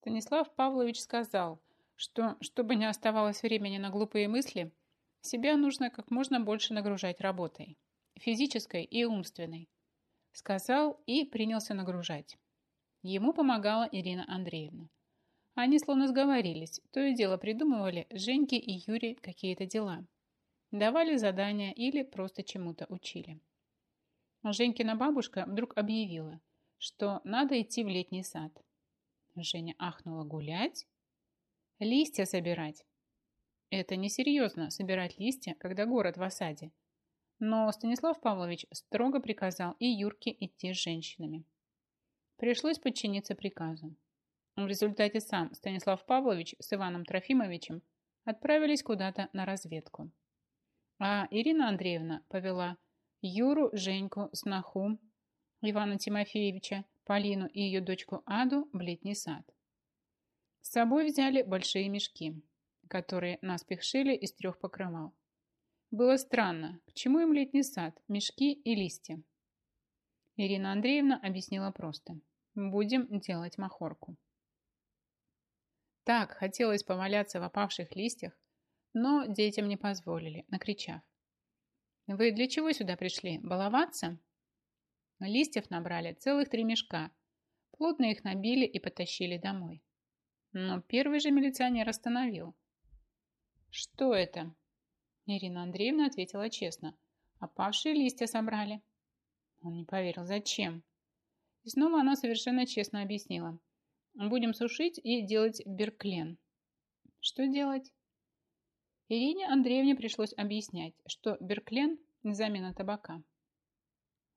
Станислав Павлович сказал, что, чтобы не оставалось времени на глупые мысли, себя нужно как можно больше нагружать работой, физической и умственной. Сказал и принялся нагружать. Ему помогала Ирина Андреевна. Они словно сговорились, то и дело придумывали Женьке и Юре какие-то дела. Давали задания или просто чему-то учили. Женькина бабушка вдруг объявила, что надо идти в летний сад. Женя ахнула гулять? Листья собирать. Это несерьезно, собирать листья, когда город в осаде. Но Станислав Павлович строго приказал и Юрке идти с женщинами. Пришлось подчиниться приказу. В результате сам Станислав Павлович с Иваном Трофимовичем отправились куда-то на разведку. А Ирина Андреевна повела Юру, Женьку, Снаху, Ивана Тимофеевича, Полину и ее дочку Аду в летний сад. С собой взяли большие мешки, которые наспех шили из трех покрывал. Было странно, к чему им летний сад, мешки и листья. Ирина Андреевна объяснила просто. Будем делать махорку. Так хотелось поваляться в опавших листьях, но детям не позволили, накричав. «Вы для чего сюда пришли? Баловаться?» Листьев набрали целых три мешка. Плотно их набили и потащили домой. Но первый же милиционер остановил. «Что это?» Ирина Андреевна ответила честно. «Опавшие листья собрали». Он не поверил. «Зачем?» И снова она совершенно честно объяснила. Будем сушить и делать берклен. Что делать? Ирине Андреевне пришлось объяснять, что берклен – замена табака.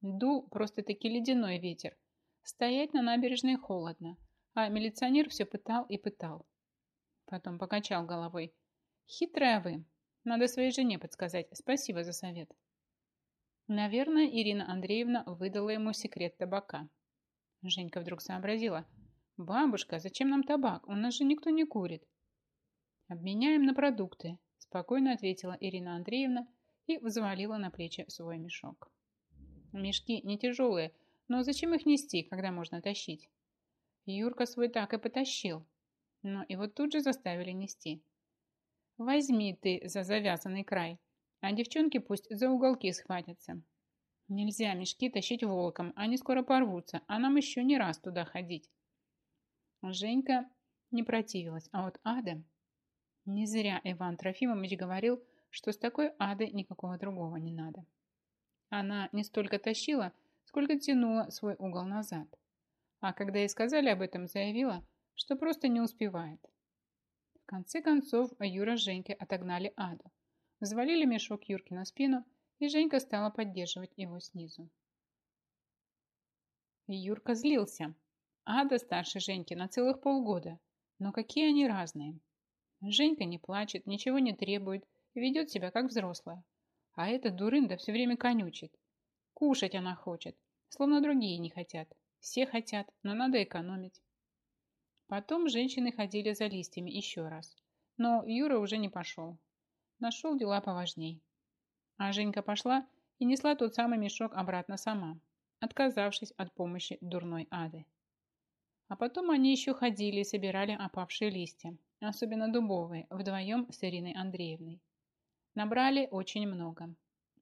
Дул просто-таки ледяной ветер. Стоять на набережной холодно, а милиционер все пытал и пытал. Потом покачал головой. Хитрая вы. Надо своей жене подсказать. Спасибо за совет. Наверное, Ирина Андреевна выдала ему секрет табака. Женька вдруг сообразила – «Бабушка, зачем нам табак? У нас же никто не курит». «Обменяем на продукты», – спокойно ответила Ирина Андреевна и взвалила на плечи свой мешок. Мешки не тяжелые, но зачем их нести, когда можно тащить? Юрка свой так и потащил, но его тут же заставили нести. «Возьми ты за завязанный край, а девчонки пусть за уголки схватятся. Нельзя мешки тащить волком, они скоро порвутся, а нам еще не раз туда ходить». Женька не противилась, а вот Ада... Не зря Иван Трофимович говорил, что с такой Адой никакого другого не надо. Она не столько тащила, сколько тянула свой угол назад. А когда ей сказали об этом, заявила, что просто не успевает. В конце концов, Юра с Женькой отогнали Аду. Взвалили мешок Юрки на спину, и Женька стала поддерживать его снизу. Юрка злился, Ада старше Женьки на целых полгода. Но какие они разные. Женька не плачет, ничего не требует, ведет себя как взрослая. А эта дурында все время конючит. Кушать она хочет, словно другие не хотят. Все хотят, но надо экономить. Потом женщины ходили за листьями еще раз. Но Юра уже не пошел. Нашел дела поважней. А Женька пошла и несла тот самый мешок обратно сама, отказавшись от помощи дурной ады. А потом они еще ходили и собирали опавшие листья, особенно дубовые, вдвоем с Ириной Андреевной. Набрали очень много.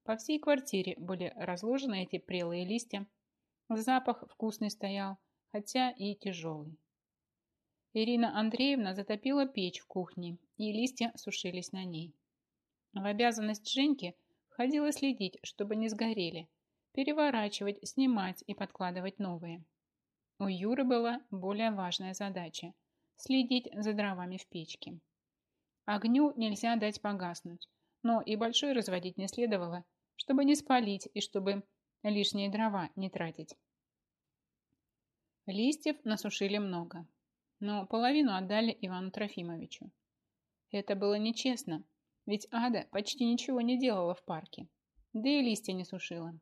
По всей квартире были разложены эти прелые листья. Запах вкусный стоял, хотя и тяжелый. Ирина Андреевна затопила печь в кухне, и листья сушились на ней. В обязанность Женьки входило следить, чтобы не сгорели, переворачивать, снимать и подкладывать новые. У Юры была более важная задача – следить за дровами в печке. Огню нельзя дать погаснуть, но и большой разводить не следовало, чтобы не спалить и чтобы лишние дрова не тратить. Листьев насушили много, но половину отдали Ивану Трофимовичу. Это было нечестно, ведь Ада почти ничего не делала в парке, да и листья не сушила.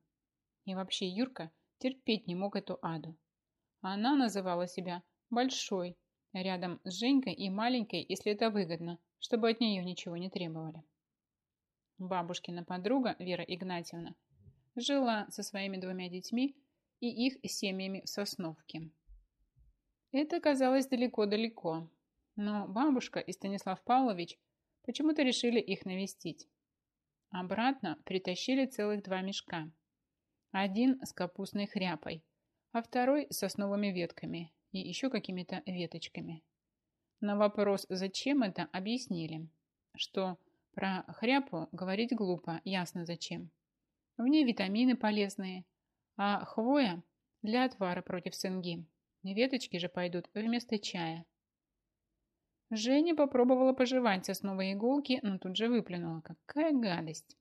И вообще Юрка терпеть не мог эту Аду. Она называла себя «большой», рядом с Женькой и маленькой, если это выгодно, чтобы от нее ничего не требовали. Бабушкина подруга Вера Игнатьевна жила со своими двумя детьми и их семьями в Сосновке. Это казалось далеко-далеко, но бабушка и Станислав Павлович почему-то решили их навестить. Обратно притащили целых два мешка. Один с капустной хряпой, а второй с сосновыми ветками и еще какими-то веточками. На вопрос, зачем это, объяснили, что про хряпу говорить глупо, ясно зачем. В ней витамины полезные, а хвоя для отвара против цинги. Веточки же пойдут вместо чая. Женя попробовала пожевать сосновые иголки, но тут же выплюнула. Какая гадость!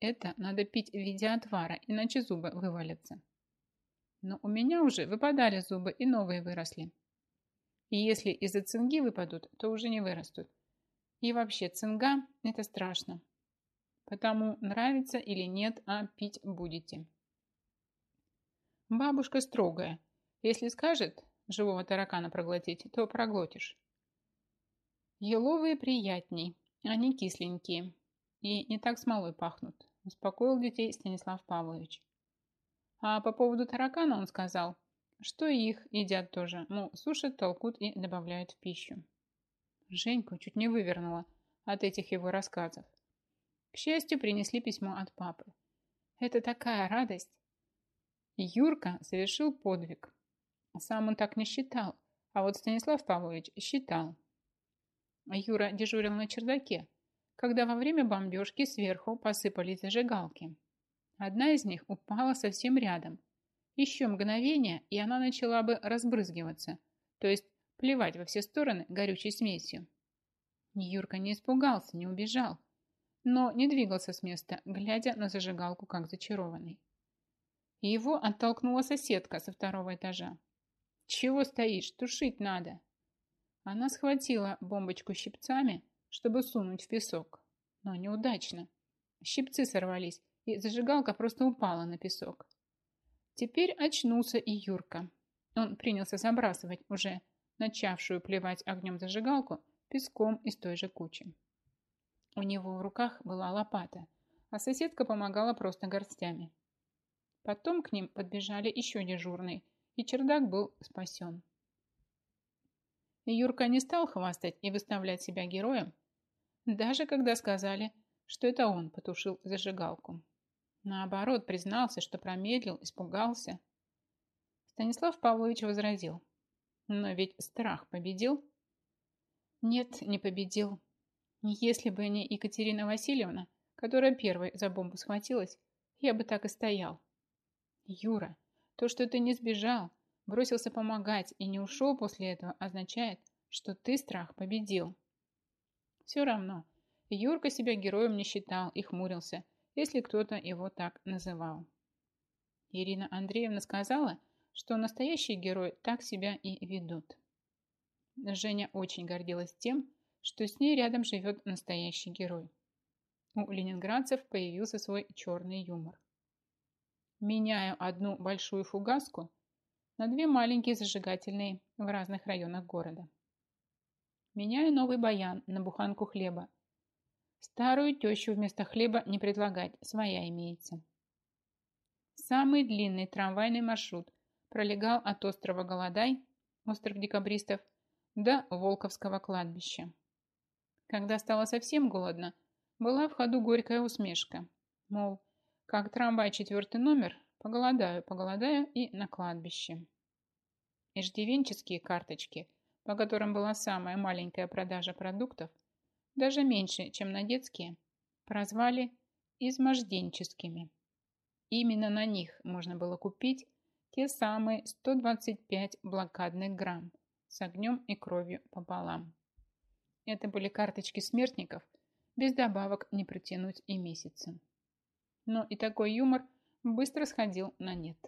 Это надо пить в виде отвара, иначе зубы вывалятся. Но у меня уже выпадали зубы и новые выросли. И если из-за цинги выпадут, то уже не вырастут. И вообще цинга – это страшно. Потому нравится или нет, а пить будете. Бабушка строгая. Если скажет живого таракана проглотить, то проглотишь. Еловые приятней, они кисленькие и не так смолой пахнут, успокоил детей Станислав Павлович. А по поводу таракана он сказал, что их едят тоже, мол, сушат, толкут и добавляют в пищу. Женьку чуть не вывернула от этих его рассказов. К счастью, принесли письмо от папы. Это такая радость. Юрка совершил подвиг. Сам он так не считал, а вот Станислав Павлович считал. Юра дежурил на чердаке, когда во время бомбежки сверху посыпались зажигалки. Одна из них упала совсем рядом. Еще мгновение, и она начала бы разбрызгиваться, то есть плевать во все стороны горючей смесью. Юрка не испугался, не убежал, но не двигался с места, глядя на зажигалку, как зачарованный. Его оттолкнула соседка со второго этажа. «Чего стоишь? Тушить надо!» Она схватила бомбочку щипцами, чтобы сунуть в песок, но неудачно. Щипцы сорвались, и зажигалка просто упала на песок. Теперь очнулся и Юрка. Он принялся забрасывать уже начавшую плевать огнем зажигалку песком из той же кучи. У него в руках была лопата, а соседка помогала просто горстями. Потом к ним подбежали еще дежурные, и чердак был спасен. Юрка не стал хвастать и выставлять себя героем, даже когда сказали, что это он потушил зажигалку. Наоборот, признался, что промедлил, испугался. Станислав Павлович возразил. Но ведь страх победил. Нет, не победил. Если бы не Екатерина Васильевна, которая первой за бомбу схватилась, я бы так и стоял. Юра, то, что ты не сбежал, бросился помогать и не ушел после этого, означает, что ты страх победил. Все равно, Юрка себя героем не считал и хмурился, если кто-то его так называл. Ирина Андреевна сказала, что настоящие герои так себя и ведут. Женя очень гордилась тем, что с ней рядом живет настоящий герой. У ленинградцев появился свой черный юмор. Меняю одну большую фугаску на две маленькие зажигательные в разных районах города. Меняю новый баян на буханку хлеба. Старую тещу вместо хлеба не предлагать, своя имеется. Самый длинный трамвайный маршрут пролегал от острова Голодай, остров декабристов, до Волковского кладбища. Когда стало совсем голодно, была в ходу горькая усмешка, мол, как трамвай четвертый номер, поголодаю, поголодаю и на кладбище. Иждивенческие карточки, по которым была самая маленькая продажа продуктов, даже меньше, чем на детские, прозвали изможденческими. Именно на них можно было купить те самые 125 блокадных грамм с огнем и кровью пополам. Это были карточки смертников, без добавок не протянуть и месяца. Но и такой юмор быстро сходил на нет.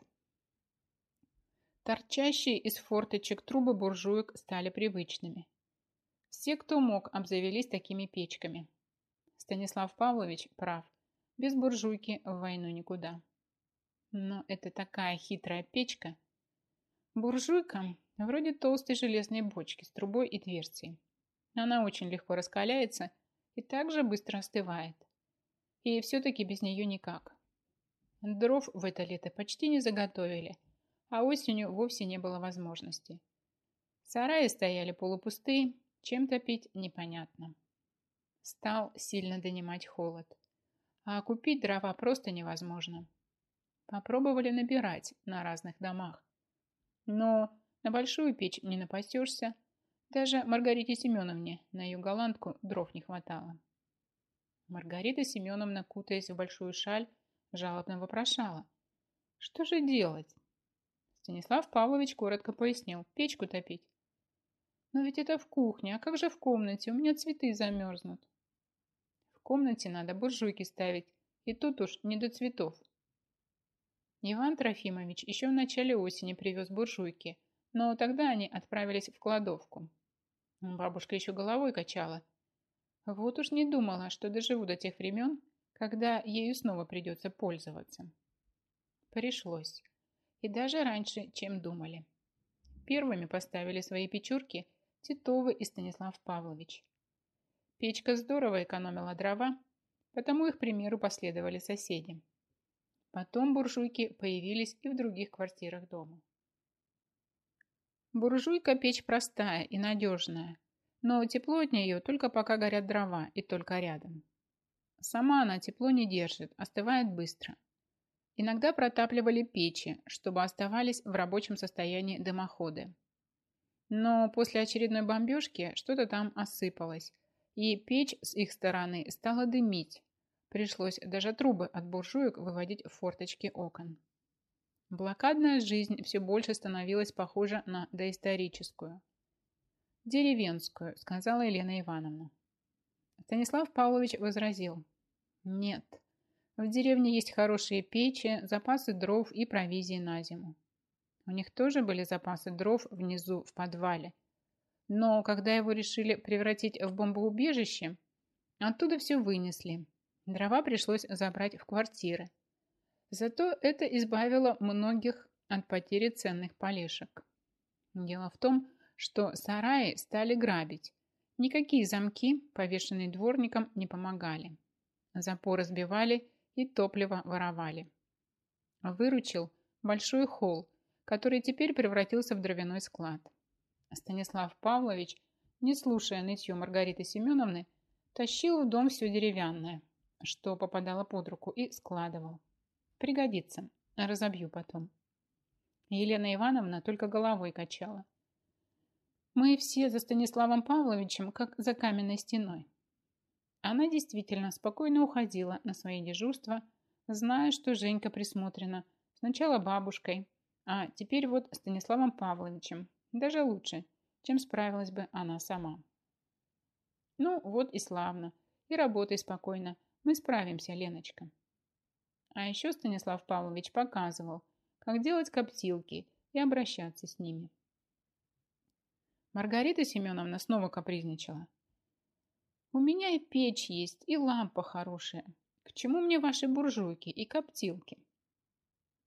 Торчащие из форточек трубы буржуек стали привычными. Все, кто мог, обзавелись такими печками. Станислав Павлович прав. Без буржуйки в войну никуда. Но это такая хитрая печка. Буржуйка вроде толстой железной бочки с трубой и дверцей. Она очень легко раскаляется и также быстро остывает. И все-таки без нее никак. Дров в это лето почти не заготовили, а осенью вовсе не было возможности. Сараи стояли полупустые, чем топить непонятно. Стал сильно донимать холод. А купить дрова просто невозможно. Попробовали набирать на разных домах. Но на большую печь не напасешься. Даже Маргарите Семеновне на ее голландку дров не хватало. Маргарита Семеновна, кутаясь в большую шаль, жалобно вопрошала. Что же делать? Станислав Павлович коротко пояснил. Печку топить. Но ведь это в кухне, а как же в комнате? У меня цветы замерзнут. В комнате надо буржуйки ставить, и тут уж не до цветов. Иван Трофимович еще в начале осени привез буржуйки, но тогда они отправились в кладовку. Бабушка еще головой качала. Вот уж не думала, что доживу до тех времен, когда ею снова придется пользоваться. Пришлось. И даже раньше, чем думали. Первыми поставили свои печурки Титовы и Станислав Павлович. Печка здорово экономила дрова, потому их примеру последовали соседи. Потом буржуйки появились и в других квартирах дома. Буржуйка печь простая и надежная, но тепло от нее только пока горят дрова и только рядом. Сама она тепло не держит, остывает быстро. Иногда протапливали печи, чтобы оставались в рабочем состоянии дымоходы. Но после очередной бомбежки что-то там осыпалось, и печь с их стороны стала дымить. Пришлось даже трубы от буржуек выводить в форточки окон. Блокадная жизнь все больше становилась похожа на доисторическую. «Деревенскую», — сказала Елена Ивановна. Станислав Павлович возразил. «Нет, в деревне есть хорошие печи, запасы дров и провизии на зиму. У них тоже были запасы дров внизу в подвале. Но когда его решили превратить в бомбоубежище, оттуда все вынесли. Дрова пришлось забрать в квартиры. Зато это избавило многих от потери ценных полешек. Дело в том, что сараи стали грабить. Никакие замки, повешенные дворником, не помогали. Запоры сбивали и топливо воровали. Выручил большой холл, который теперь превратился в дровяной склад. Станислав Павлович, не слушая нытье Маргариты Семеновны, тащил в дом все деревянное, что попадало под руку, и складывал. Пригодится, разобью потом. Елена Ивановна только головой качала. Мы все за Станиславом Павловичем, как за каменной стеной. Она действительно спокойно уходила на свои дежурства, зная, что Женька присмотрена сначала бабушкой, а теперь вот Станиславом Павловичем. Даже лучше, чем справилась бы она сама. Ну, вот и славно. И работай спокойно. Мы справимся, Леночка. А еще Станислав Павлович показывал, как делать коптилки и обращаться с ними. Маргарита Семеновна снова капризничала. «У меня и печь есть, и лампа хорошая. К чему мне ваши буржуйки и коптилки?»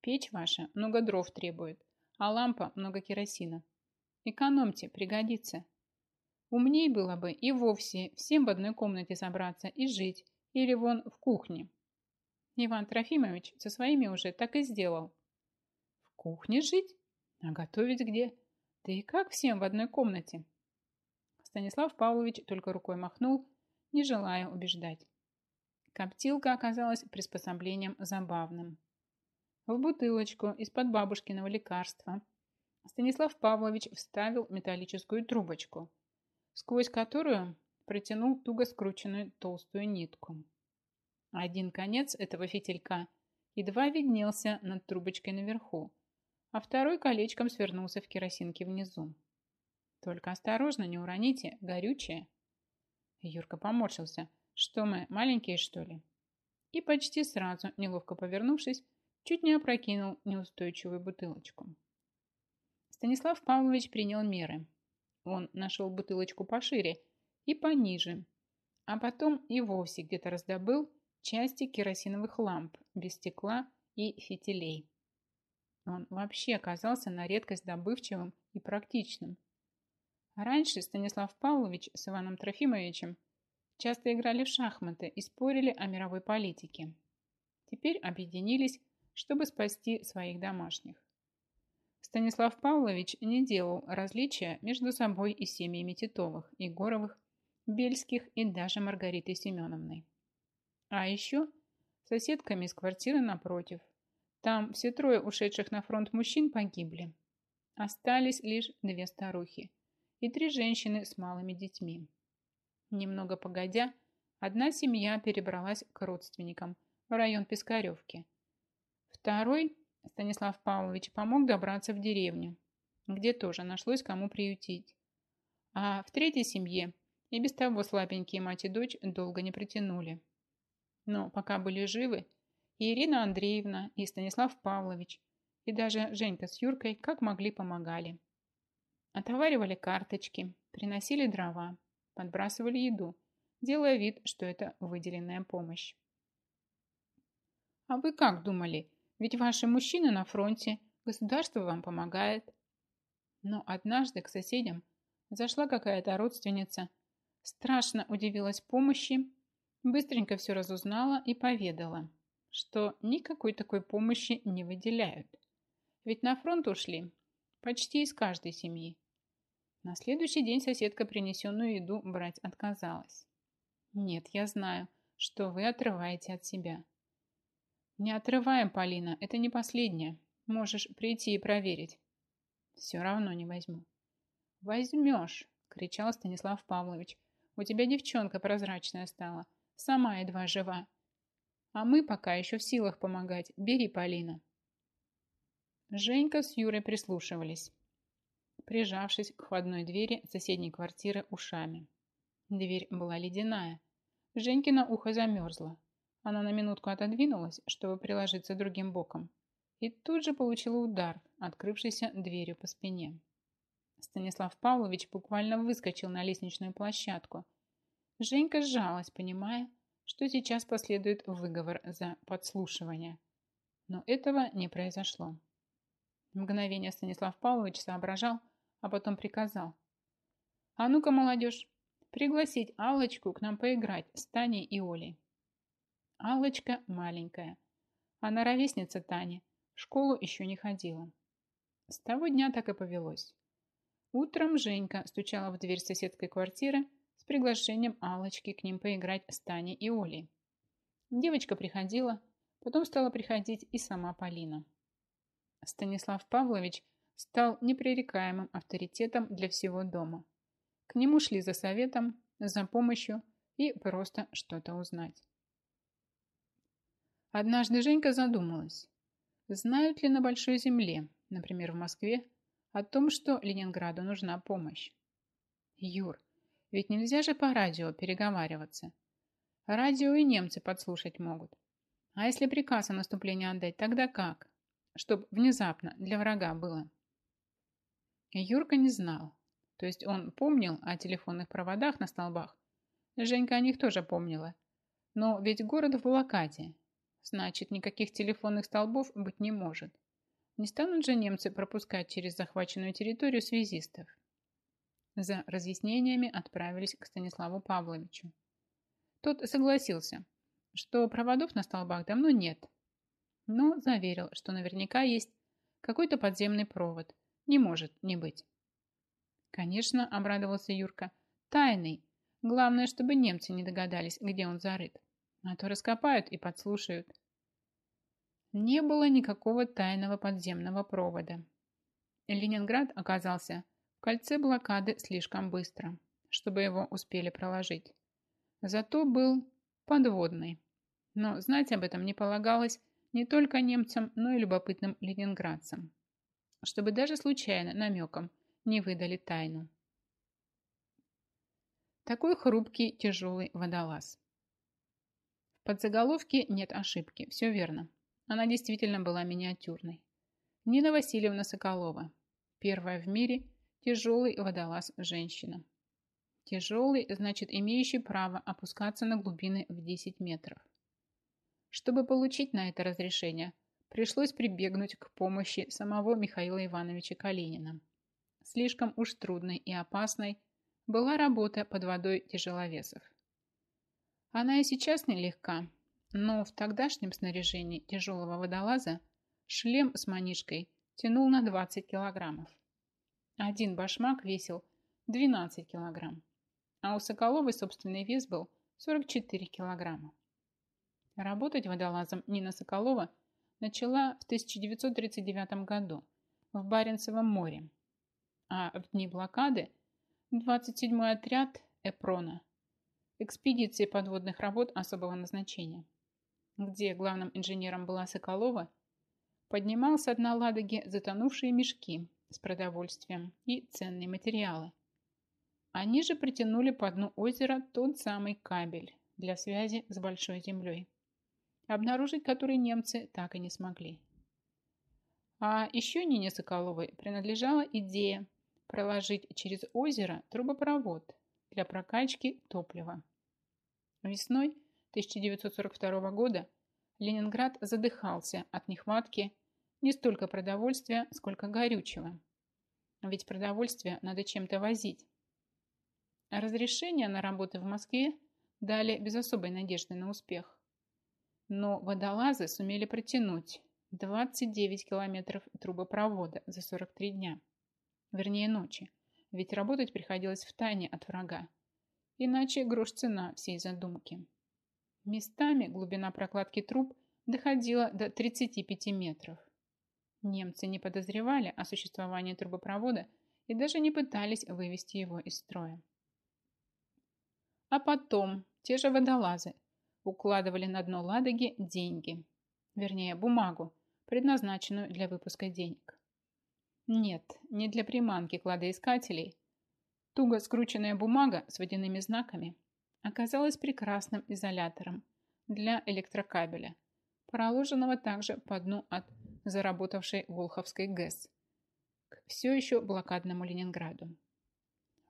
Печь ваша много дров требует, а лампа много керосина. Экономьте, пригодится. Умней было бы и вовсе всем в одной комнате собраться и жить, или вон в кухне. Иван Трофимович со своими уже так и сделал. В кухне жить? А готовить где? Да и как всем в одной комнате? Станислав Павлович только рукой махнул, не желая убеждать. Коптилка оказалась приспособлением забавным в бутылочку из-под бабушкиного лекарства. Станислав Павлович вставил металлическую трубочку, сквозь которую протянул туго скрученную толстую нитку. Один конец этого фитилька едва виднелся над трубочкой наверху, а второй колечком свернулся в керосинке внизу. Только осторожно, не уроните, горючее. Юрка поморщился. Что мы, маленькие, что ли? И почти сразу, неловко повернувшись, чуть не опрокинул неустойчивую бутылочку. Станислав Павлович принял меры. Он нашел бутылочку пошире и пониже, а потом и вовсе где-то раздобыл части керосиновых ламп без стекла и фитилей. Он вообще оказался на редкость добывчивым и практичным. Раньше Станислав Павлович с Иваном Трофимовичем часто играли в шахматы и спорили о мировой политике. Теперь объединились чтобы спасти своих домашних. Станислав Павлович не делал различия между собой и семьями Титовых, Егоровых, Бельских и даже Маргаритой Семеновной. А еще соседками из квартиры напротив. Там все трое ушедших на фронт мужчин погибли. Остались лишь две старухи и три женщины с малыми детьми. Немного погодя, одна семья перебралась к родственникам в район Пискаревки. Второй, Станислав Павлович, помог добраться в деревню, где тоже нашлось кому приютить. А в третьей семье и без того слабенькие мать и дочь долго не притянули. Но пока были живы, и Ирина Андреевна, и Станислав Павлович, и даже Женька с Юркой как могли помогали. Отоваривали карточки, приносили дрова, подбрасывали еду, делая вид, что это выделенная помощь. А вы как думали? Ведь ваши мужчины на фронте, государство вам помогает. Но однажды к соседям зашла какая-то родственница страшно удивилась помощи, быстренько все разузнала и поведала, что никакой такой помощи не выделяют. Ведь на фронт ушли почти из каждой семьи. На следующий день соседка принесенную еду брать отказалась. Нет, я знаю, что вы отрываете от себя. Не отрываем, Полина, это не последнее. Можешь прийти и проверить. Все равно не возьму. Возьмешь, кричал Станислав Павлович, у тебя девчонка прозрачная стала. Сама едва жива. А мы пока еще в силах помогать. Бери, Полина. Женька с Юрой прислушивались, прижавшись к входной двери соседней квартиры ушами. Дверь была ледяная. Женькино ухо замерзло. Она на минутку отодвинулась, чтобы приложиться другим боком, и тут же получила удар, открывшийся дверью по спине. Станислав Павлович буквально выскочил на лестничную площадку. Женька сжалась, понимая, что сейчас последует выговор за подслушивание. Но этого не произошло. Мгновение Станислав Павлович соображал, а потом приказал. «А ну-ка, молодежь, пригласить Аллочку к нам поиграть с Таней и Олей». Аллочка маленькая. Она ровесница Тани, в школу еще не ходила. С того дня так и повелось. Утром Женька стучала в дверь соседской квартиры с приглашением Алочки к ним поиграть с Таней и Олей. Девочка приходила, потом стала приходить и сама Полина. Станислав Павлович стал непререкаемым авторитетом для всего дома. К нему шли за советом, за помощью и просто что-то узнать. Однажды Женька задумалась, знают ли на Большой Земле, например, в Москве, о том, что Ленинграду нужна помощь. Юр, ведь нельзя же по радио переговариваться. Радио и немцы подслушать могут. А если приказ о наступлении отдать, тогда как? Чтоб внезапно для врага было. Юрка не знал. То есть он помнил о телефонных проводах на столбах. Женька о них тоже помнила. Но ведь город в блокаде. Значит, никаких телефонных столбов быть не может. Не станут же немцы пропускать через захваченную территорию связистов? За разъяснениями отправились к Станиславу Павловичу. Тот согласился, что проводов на столбах давно нет, но заверил, что наверняка есть какой-то подземный провод. Не может не быть. Конечно, обрадовался Юрка. Тайный. Главное, чтобы немцы не догадались, где он зарыт. А то раскопают и подслушают. Не было никакого тайного подземного провода. Ленинград оказался в кольце блокады слишком быстро, чтобы его успели проложить. Зато был подводный. Но знать об этом не полагалось не только немцам, но и любопытным ленинградцам, чтобы даже случайно намеком не выдали тайну. Такой хрупкий, тяжелый водолаз. В подзаголовке нет ошибки, все верно. Она действительно была миниатюрной. Нина Васильевна Соколова. Первая в мире тяжелый водолаз женщина. Тяжелый, значит, имеющий право опускаться на глубины в 10 метров. Чтобы получить на это разрешение, пришлось прибегнуть к помощи самого Михаила Ивановича Калинина. Слишком уж трудной и опасной была работа под водой тяжеловесов. Она и сейчас нелегка, но в тогдашнем снаряжении тяжелого водолаза шлем с манишкой тянул на 20 килограммов. Один башмак весил 12 килограмм, а у Соколовой собственный вес был 44 килограмма. Работать водолазом Нина Соколова начала в 1939 году в Баренцевом море, а в дни блокады 27-й отряд Эпрона экспедиции подводных работ особого назначения, где главным инженером была Соколова, поднимался на Ладоге затонувшие мешки с продовольствием и ценные материалы. Они же притянули по дну озера тот самый кабель для связи с Большой Землей, обнаружить который немцы так и не смогли. А еще Нине Соколовой принадлежала идея проложить через озеро трубопровод для прокачки топлива. Весной 1942 года Ленинград задыхался от нехватки не столько продовольствия, сколько горючего. Ведь продовольствие надо чем-то возить. Разрешение на работы в Москве дали без особой надежды на успех. Но водолазы сумели протянуть 29 километров трубопровода за 43 дня. Вернее, ночи. Ведь работать приходилось в тайне от врага. Иначе грош цена всей задумки. Местами глубина прокладки труб доходила до 35 метров. Немцы не подозревали о существовании трубопровода и даже не пытались вывести его из строя. А потом те же водолазы укладывали на дно Ладоги деньги, вернее бумагу, предназначенную для выпуска денег. Нет, не для приманки кладоискателей. Туго скрученная бумага с водяными знаками оказалась прекрасным изолятором для электрокабеля, проложенного также по дну от заработавшей Волховской ГЭС к все еще блокадному Ленинграду.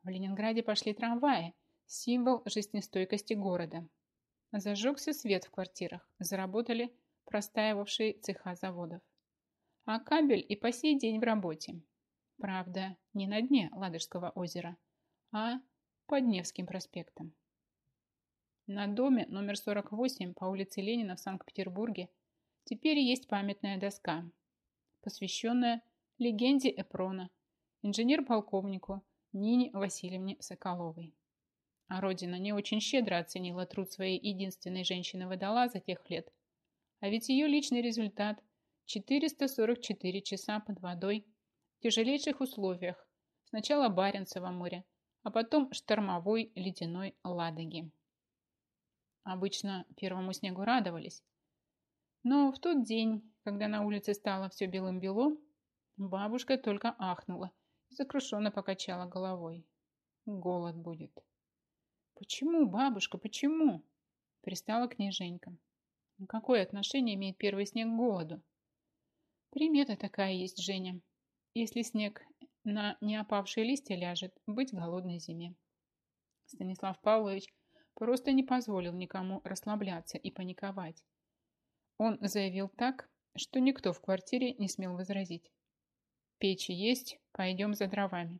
В Ленинграде пошли трамваи, символ жизнестойкости города. Зажегся свет в квартирах, заработали простаивавшие цеха заводов. А кабель и по сей день в работе. Правда, не на дне Ладожского озера, а под Невским проспектом. На доме номер 48 по улице Ленина в Санкт-Петербурге теперь есть памятная доска, посвященная легенде Эпрона, инженер-полковнику Нине Васильевне Соколовой. А родина не очень щедро оценила труд своей единственной женщины-водолаза тех лет, а ведь ее личный результат – 444 часа под водой в тяжелейших условиях, сначала Баренцева моря, а потом штормовой ледяной Ладоги. Обычно первому снегу радовались. Но в тот день, когда на улице стало все белым-бело, бабушка только ахнула и сокрушенно покачала головой. Голод будет. «Почему, бабушка, почему?» Пристала к ней Женька. Какое отношение имеет первый снег к голоду? Примета такая есть, Женя. Если снег на неопавшие листья ляжет, быть голодной зиме. Станислав Павлович просто не позволил никому расслабляться и паниковать. Он заявил так, что никто в квартире не смел возразить. Печи есть, пойдем за дровами.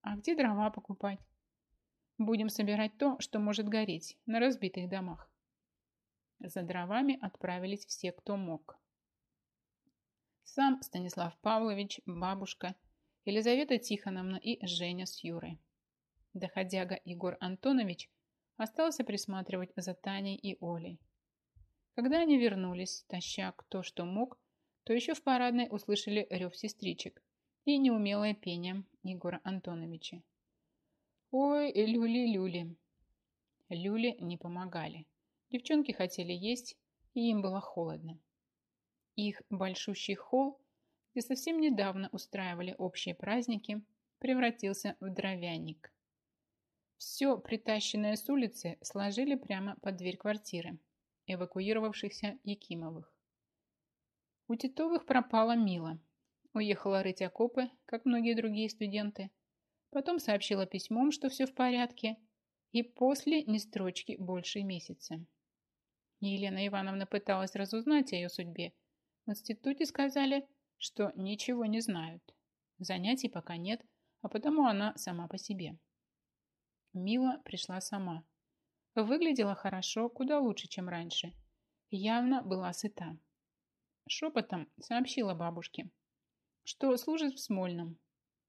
А где дрова покупать? Будем собирать то, что может гореть на разбитых домах. За дровами отправились все, кто мог. Сам Станислав Павлович, бабушка, Елизавета Тихоновна и Женя с Юрой. Доходяга Егор Антонович остался присматривать за Таней и Олей. Когда они вернулись, таща кто что мог, то еще в парадной услышали рев сестричек и неумелое пение Егора Антоновича. «Ой, люли-люли!» Люли не помогали. Девчонки хотели есть, и им было холодно. Их большущий холл, где совсем недавно устраивали общие праздники, превратился в дровяник. Все притащенное с улицы сложили прямо под дверь квартиры эвакуировавшихся Якимовых. У Титовых пропала Мила. Уехала рыть окопы, как многие другие студенты. Потом сообщила письмом, что все в порядке, и после ни строчки больше месяца. Елена Ивановна пыталась разузнать о ее судьбе. В институте сказали, что ничего не знают. Занятий пока нет, а потому она сама по себе. Мила пришла сама. Выглядела хорошо, куда лучше, чем раньше. Явно была сыта. Шепотом сообщила бабушке. что служит в Смольном.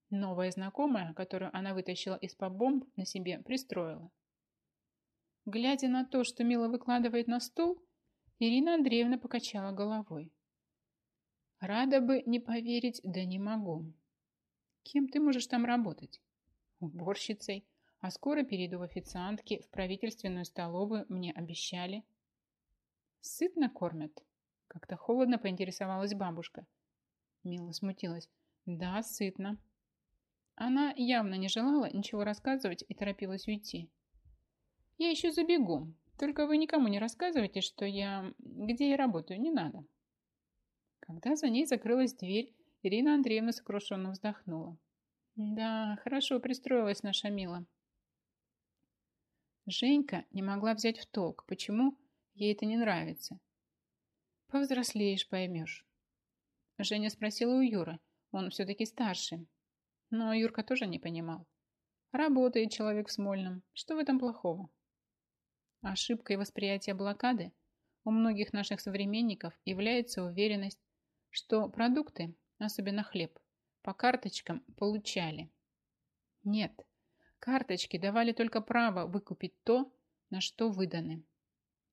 Новая знакомая, которую она вытащила из-под на себе пристроила. Глядя на то, что Мила выкладывает на стол, Ирина Андреевна покачала головой. Рада бы не поверить, да не могу. Кем ты можешь там работать? Уборщицей. А скоро перейду в официантки в правительственную столовую, мне обещали. Сытно кормят? Как-то холодно поинтересовалась бабушка. Мила смутилась. Да, сытно. Она явно не желала ничего рассказывать и торопилась уйти. Я еще забегу. Только вы никому не рассказывайте, что я... Где я работаю, не надо. Когда за ней закрылась дверь, Ирина Андреевна сокрушенно вздохнула. Да, хорошо пристроилась наша Мила. Женька не могла взять в толк, почему ей это не нравится. Повзрослеешь, поймешь. Женя спросила у Юры, он все-таки старше. Но Юрка тоже не понимал. Работает человек в Смольном, что в этом плохого? Ошибкой восприятия блокады у многих наших современников является уверенность, что продукты, особенно хлеб, по карточкам получали. Нет, карточки давали только право выкупить то, на что выданы.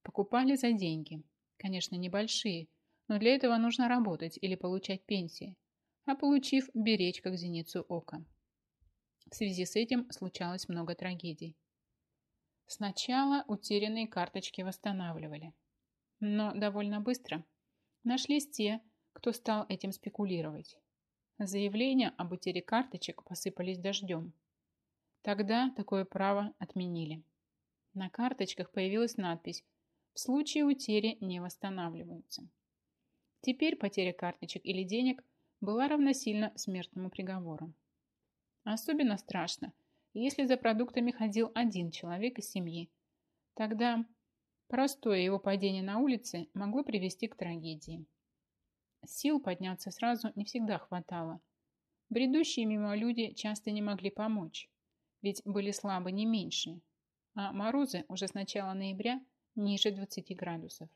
Покупали за деньги, конечно, небольшие, но для этого нужно работать или получать пенсии, а получив, беречь как зеницу ока. В связи с этим случалось много трагедий. Сначала утерянные карточки восстанавливали, но довольно быстро нашлись те, кто стал этим спекулировать. Заявления об утере карточек посыпались дождем. Тогда такое право отменили. На карточках появилась надпись «В случае утери не восстанавливаются». Теперь потеря карточек или денег была равносильна смертному приговору. Особенно страшно, если за продуктами ходил один человек из семьи. Тогда простое его падение на улице могло привести к трагедии. Сил подняться сразу не всегда хватало. Бредущие мимо люди часто не могли помочь, ведь были слабы не меньше, а морозы уже с начала ноября ниже 20 градусов.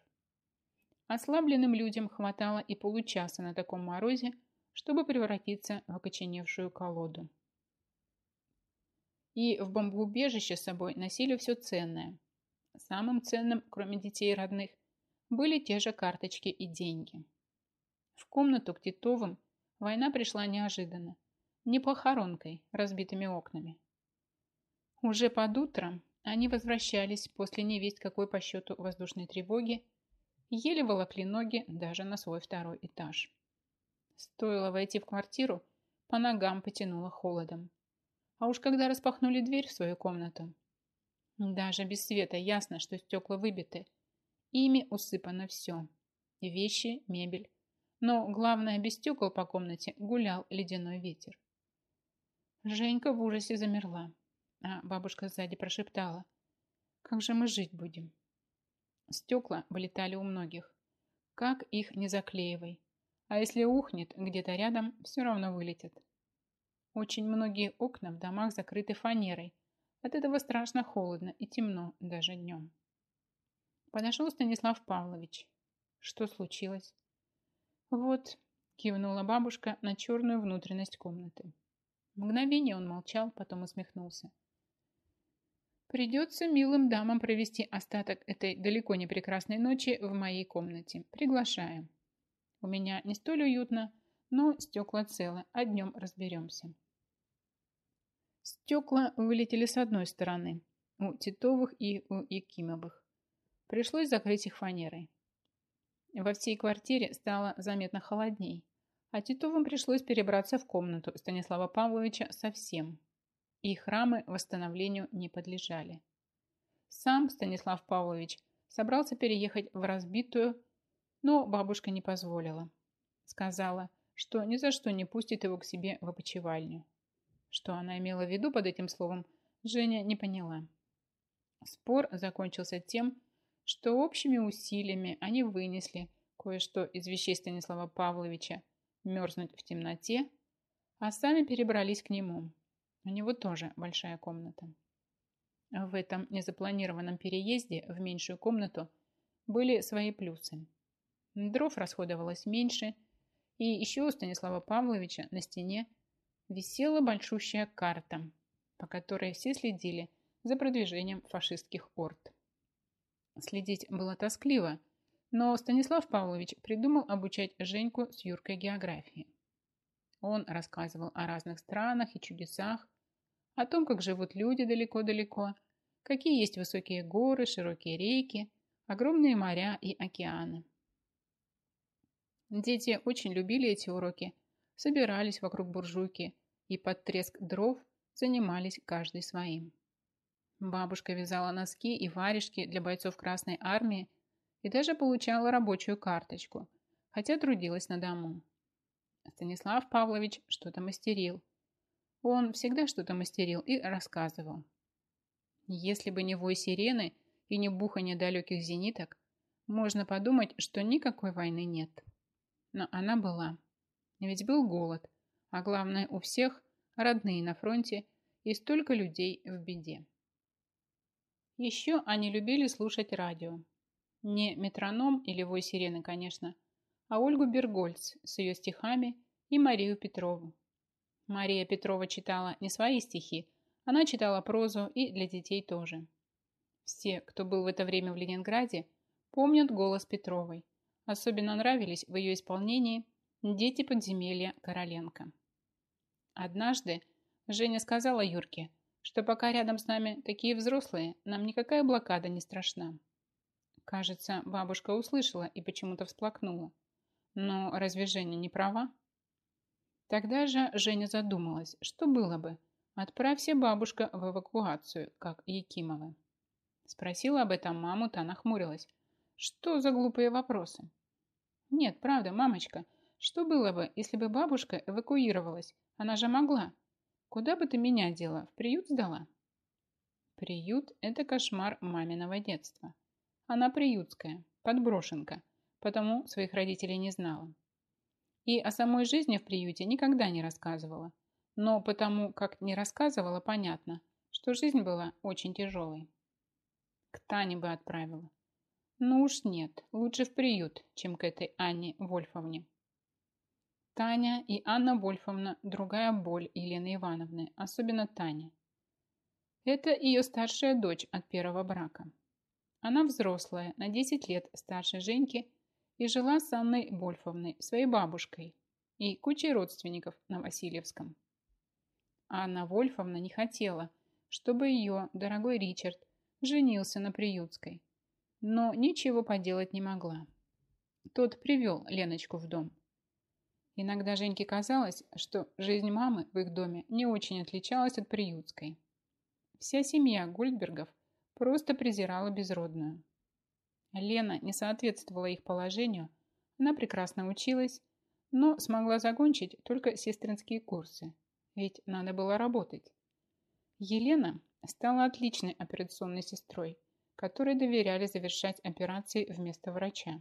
Ослабленным людям хватало и получаса на таком морозе, чтобы превратиться в окоченевшую колоду. И в бомбоубежище с собой носили все ценное. Самым ценным, кроме детей родных, были те же карточки и деньги. В комнату к Титовым война пришла неожиданно, не похоронкой, разбитыми окнами. Уже под утро они возвращались после невесть какой по счету воздушной тревоги еле волокли ноги даже на свой второй этаж. Стоило войти в квартиру, по ногам потянуло холодом. А уж когда распахнули дверь в свою комнату, даже без света ясно, что стекла выбиты. Ими усыпано все. Вещи, мебель, но, главное, без стекол по комнате гулял ледяной ветер. Женька в ужасе замерла, а бабушка сзади прошептала. «Как же мы жить будем?» Стекла вылетали у многих. Как их не заклеивай. А если ухнет где-то рядом, все равно вылетят. Очень многие окна в домах закрыты фанерой. От этого страшно холодно и темно даже днем. Подошел Станислав Павлович. Что случилось? «Вот», – кивнула бабушка на черную внутренность комнаты. Мгновение он молчал, потом усмехнулся. «Придется милым дамам провести остаток этой далеко не прекрасной ночи в моей комнате. Приглашаем. У меня не столь уютно, но стекла целы, а днем разберемся». Стекла вылетели с одной стороны, у Титовых и у Якимовых. Пришлось закрыть их фанерой. Во всей квартире стало заметно холодней, а Титовым пришлось перебраться в комнату Станислава Павловича совсем. Их рамы восстановлению не подлежали. Сам Станислав Павлович собрался переехать в разбитую, но бабушка не позволила. Сказала, что ни за что не пустит его к себе в опочивальню. Что она имела в виду под этим словом, Женя не поняла. Спор закончился тем, что общими усилиями они вынесли кое-что из вещей Станислава Павловича мерзнуть в темноте, а сами перебрались к нему. У него тоже большая комната. В этом незапланированном переезде в меньшую комнату были свои плюсы. Дров расходовалось меньше, И еще у Станислава Павловича на стене висела большущая карта, по которой все следили за продвижением фашистских орд. Следить было тоскливо, но Станислав Павлович придумал обучать Женьку с Юркой географии. Он рассказывал о разных странах и чудесах, о том, как живут люди далеко-далеко, какие есть высокие горы, широкие реки, огромные моря и океаны. Дети очень любили эти уроки, собирались вокруг буржуйки и под треск дров занимались каждый своим. Бабушка вязала носки и варежки для бойцов Красной Армии и даже получала рабочую карточку, хотя трудилась на дому. Станислав Павлович что-то мастерил. Он всегда что-то мастерил и рассказывал. Если бы не вой сирены и не бухание далеких зениток, можно подумать, что никакой войны нет. Но она была. Ведь был голод, а главное у всех родные на фронте и столько людей в беде. Еще они любили слушать радио. Не метроном или вой сирены, конечно, а Ольгу Бергольц с ее стихами и Марию Петрову. Мария Петрова читала не свои стихи, она читала прозу и для детей тоже. Все, кто был в это время в Ленинграде, помнят голос Петровой. Особенно нравились в ее исполнении «Дети подземелья Короленко». Однажды Женя сказала Юрке, что пока рядом с нами такие взрослые, нам никакая блокада не страшна. Кажется, бабушка услышала и почему-то всплакнула. Но разве Женя не права? Тогда же Женя задумалась, что было бы, отправься бабушка в эвакуацию, как Якимова. Спросила об этом маму, та нахмурилась. Что за глупые вопросы? Нет, правда, мамочка, что было бы, если бы бабушка эвакуировалась? Она же могла. Куда бы ты меня дела? В приют сдала? Приют – это кошмар маминого детства. Она приютская, подброшенка, потому своих родителей не знала. И о самой жизни в приюте никогда не рассказывала. Но потому, как не рассказывала, понятно, что жизнь была очень тяжелой. К Тане бы отправила. Ну уж нет, лучше в приют, чем к этой Анне Вольфовне. Таня и Анна Вольфовна – другая боль Елены Ивановны, особенно Таня. Это ее старшая дочь от первого брака. Она взрослая, на 10 лет старше Женьки и жила с Анной Вольфовной, своей бабушкой, и кучей родственников на Васильевском. Анна Вольфовна не хотела, чтобы ее дорогой Ричард женился на Приютской, но ничего поделать не могла. Тот привел Леночку в дом. Иногда Женьке казалось, что жизнь мамы в их доме не очень отличалась от Приютской. Вся семья Гольдбергов Просто презирала безродную. Лена не соответствовала их положению, она прекрасно училась, но смогла закончить только сестринские курсы, ведь надо было работать. Елена стала отличной операционной сестрой, которой доверяли завершать операции вместо врача.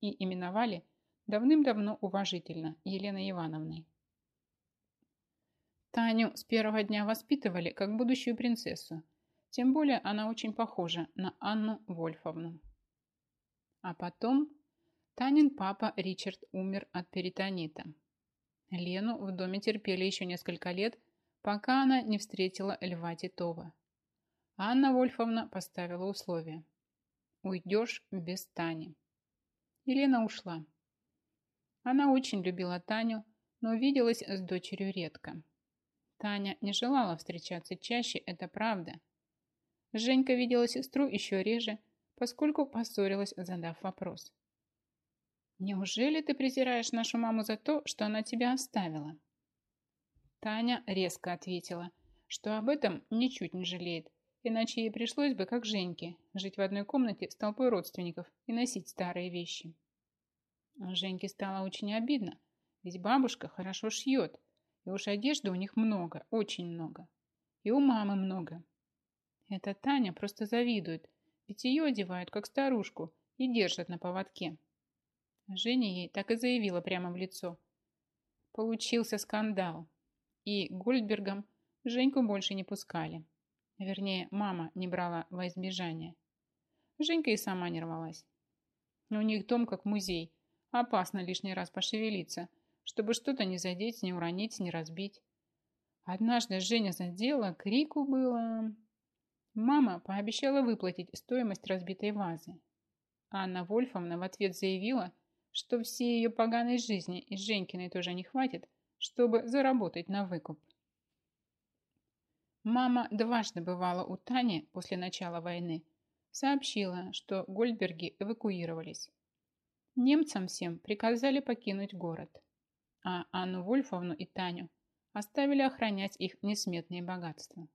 И именовали давным-давно уважительно Еленой Ивановной. Таню с первого дня воспитывали как будущую принцессу, тем более она очень похожа на Анну Вольфовну. А потом Танин папа Ричард умер от перитонита. Лену в доме терпели еще несколько лет, пока она не встретила Льва Титова. Анна Вольфовна поставила условие. «Уйдешь без Тани». Елена ушла. Она очень любила Таню, но виделась с дочерью редко. Таня не желала встречаться чаще, это правда – Женька видела сестру еще реже, поскольку поссорилась, задав вопрос. «Неужели ты презираешь нашу маму за то, что она тебя оставила?» Таня резко ответила, что об этом ничуть не жалеет, иначе ей пришлось бы, как Женьке, жить в одной комнате с толпой родственников и носить старые вещи. Женьке стало очень обидно, ведь бабушка хорошо шьет, и уж одежды у них много, очень много. И у мамы много. Эта Таня просто завидует, ведь ее одевают как старушку и держат на поводке. Женя ей так и заявила прямо в лицо. Получился скандал, и Гольдбергом Женьку больше не пускали. Вернее, мама не брала во избежание. Женька и сама не рвалась. У них дом как музей, Опасно лишний раз пошевелиться, чтобы что-то не задеть, не уронить, не разбить. Однажды Женя задела, крику было. Мама пообещала выплатить стоимость разбитой вазы. Анна Вольфовна в ответ заявила, что всей ее поганой жизни и Женькиной тоже не хватит, чтобы заработать на выкуп. Мама дважды бывала у Тани после начала войны. Сообщила, что Гольдберги эвакуировались. Немцам всем приказали покинуть город, а Анну Вольфовну и Таню оставили охранять их несметные богатства.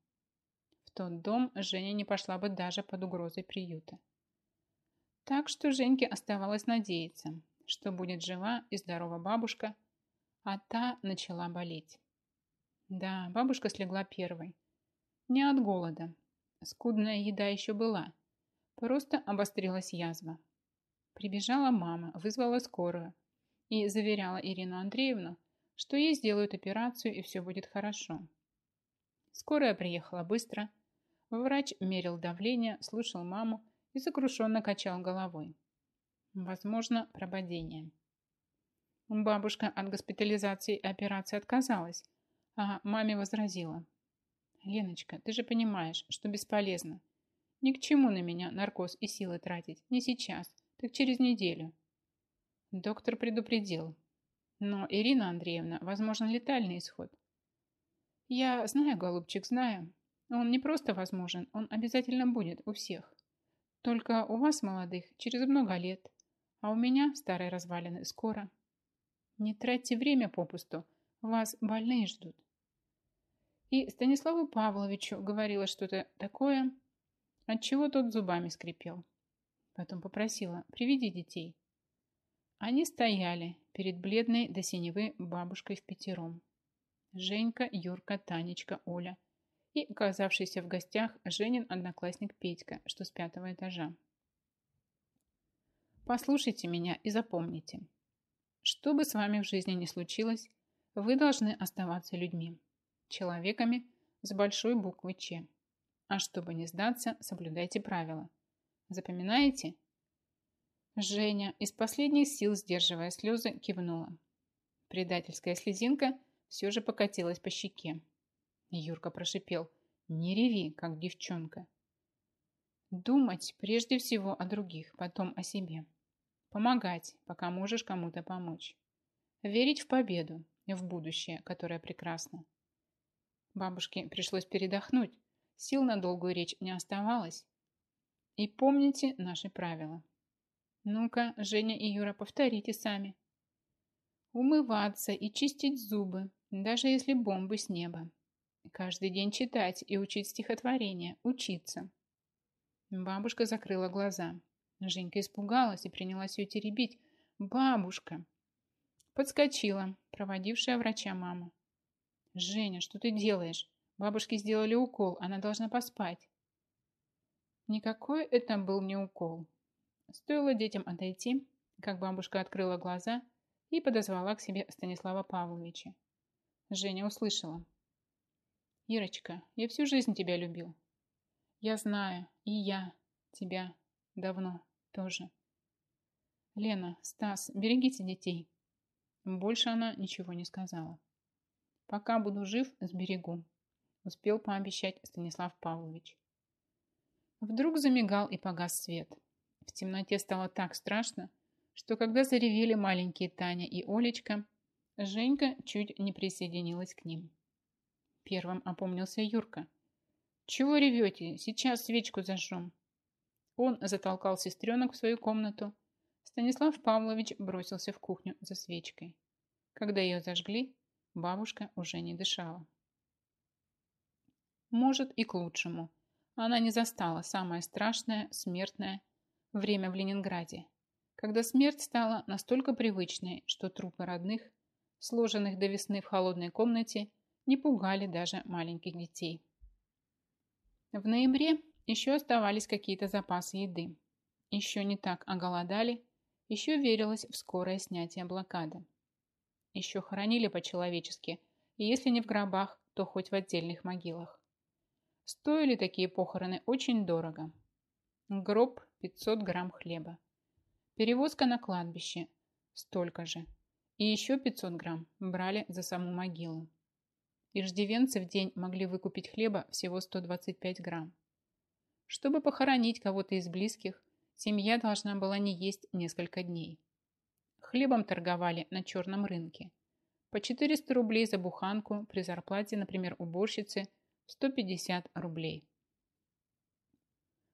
Тот дом Женя не пошла бы даже под угрозой приюта. Так что Женьке оставалось надеяться, что будет жива и здорова бабушка, а та начала болеть. Да, бабушка слегла первой. Не от голода. Скудная еда еще была. Просто обострилась язва. Прибежала мама, вызвала скорую и заверяла Ирину Андреевну, что ей сделают операцию и все будет хорошо. Скорая приехала быстро. Врач мерил давление, слушал маму и сокрушенно качал головой. Возможно, прободение. Бабушка от госпитализации и операции отказалась, а маме возразила. «Леночка, ты же понимаешь, что бесполезно. Ни к чему на меня наркоз и силы тратить. Не сейчас, так через неделю». Доктор предупредил. Но, Ирина Андреевна, возможно летальный исход. Я знаю, голубчик, знаю. Он не просто возможен, он обязательно будет у всех. Только у вас, молодых, через много лет, а у меня, старые развалины, скоро. Не тратьте время попусту, вас больные ждут. И Станиславу Павловичу говорила что-то такое, от чего тот зубами скрипел. Потом попросила, приведи детей. Они стояли перед бледной до синевы бабушкой в пятером. Женька, Юрка, Танечка, Оля – и оказавшийся в гостях Женин одноклассник Петька, что с пятого этажа. Послушайте меня и запомните. Что бы с вами в жизни ни случилось, вы должны оставаться людьми, человеками с большой буквы Ч. А чтобы не сдаться, соблюдайте правила. Запоминаете? Женя, из последних сил сдерживая слезы, кивнула. Предательская слезинка все же покатилась по щеке. Юрка прошипел. Не реви, как девчонка. Думать прежде всего о других, потом о себе. Помогать, пока можешь кому-то помочь. Верить в победу, в будущее, которое прекрасно. Бабушке пришлось передохнуть. Сил на долгую речь не оставалось. И помните наши правила. Ну-ка, Женя и Юра, повторите сами. Умываться и чистить зубы, даже если бомбы с неба. Каждый день читать и учить стихотворение, учиться. Бабушка закрыла глаза. Женька испугалась и принялась ее теребить. «Бабушка!» Подскочила, проводившая врача мама. «Женя, что ты делаешь? Бабушке сделали укол, она должна поспать». Никакой это был не укол. Стоило детям отойти, как бабушка открыла глаза и подозвала к себе Станислава Павловича. Женя услышала. Ирочка, я всю жизнь тебя любил. Я знаю, и я тебя давно тоже. Лена, Стас, берегите детей. Больше она ничего не сказала. Пока буду жив, сберегу, успел пообещать Станислав Павлович. Вдруг замигал и погас свет. В темноте стало так страшно, что когда заревели маленькие Таня и Олечка, Женька чуть не присоединилась к ним. Первым опомнился Юрка. «Чего ревете? Сейчас свечку зажжем». Он затолкал сестренок в свою комнату. Станислав Павлович бросился в кухню за свечкой. Когда ее зажгли, бабушка уже не дышала. Может и к лучшему. Она не застала самое страшное, смертное время в Ленинграде, когда смерть стала настолько привычной, что трупы родных, сложенных до весны в холодной комнате, не пугали даже маленьких детей. В ноябре еще оставались какие-то запасы еды. Еще не так оголодали, еще верилось в скорое снятие блокады. Еще хоронили по-человечески, и если не в гробах, то хоть в отдельных могилах. Стоили такие похороны очень дорого. Гроб 500 грамм хлеба. Перевозка на кладбище столько же. И еще 500 грамм брали за саму могилу. Иждивенцы в день могли выкупить хлеба всего 125 грамм. Чтобы похоронить кого-то из близких, семья должна была не есть несколько дней. Хлебом торговали на черном рынке. По 400 рублей за буханку при зарплате, например, уборщицы 150 рублей.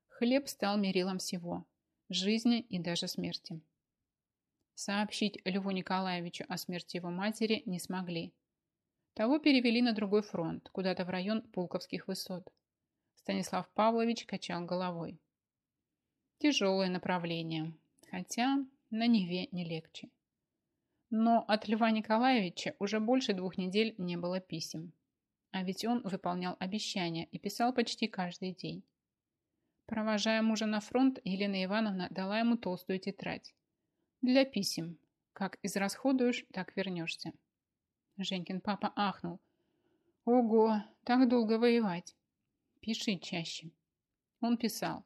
Хлеб стал мерилом всего – жизни и даже смерти. Сообщить Льву Николаевичу о смерти его матери не смогли. Того перевели на другой фронт, куда-то в район Пулковских высот. Станислав Павлович качал головой. Тяжелое направление, хотя на Неве не легче. Но от Льва Николаевича уже больше двух недель не было писем. А ведь он выполнял обещания и писал почти каждый день. Провожая мужа на фронт, Елена Ивановна дала ему толстую тетрадь. Для писем. Как израсходуешь, так вернешься. Женькин папа ахнул. Ого, так долго воевать. Пиши чаще. Он писал.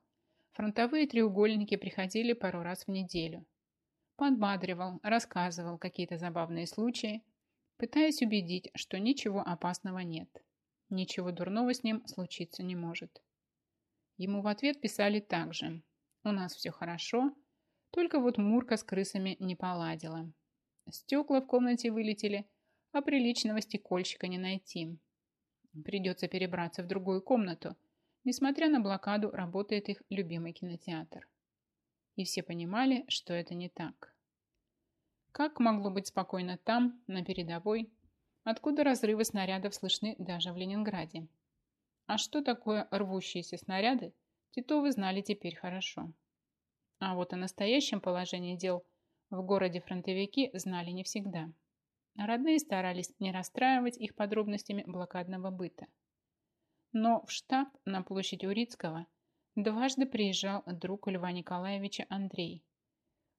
Фронтовые треугольники приходили пару раз в неделю. Подбадривал, рассказывал какие-то забавные случаи, пытаясь убедить, что ничего опасного нет. Ничего дурного с ним случиться не может. Ему в ответ писали так же. «У нас все хорошо, только вот Мурка с крысами не поладила. Стекла в комнате вылетели, а приличного стекольщика не найти. Придется перебраться в другую комнату. Несмотря на блокаду, работает их любимый кинотеатр. И все понимали, что это не так. Как могло быть спокойно там, на передовой, откуда разрывы снарядов слышны даже в Ленинграде? А что такое рвущиеся снаряды, Титовы знали теперь хорошо. А вот о настоящем положении дел в городе фронтовики знали не всегда. Родные старались не расстраивать их подробностями блокадного быта. Но в штаб на площади Урицкого дважды приезжал друг Льва Николаевича Андрей,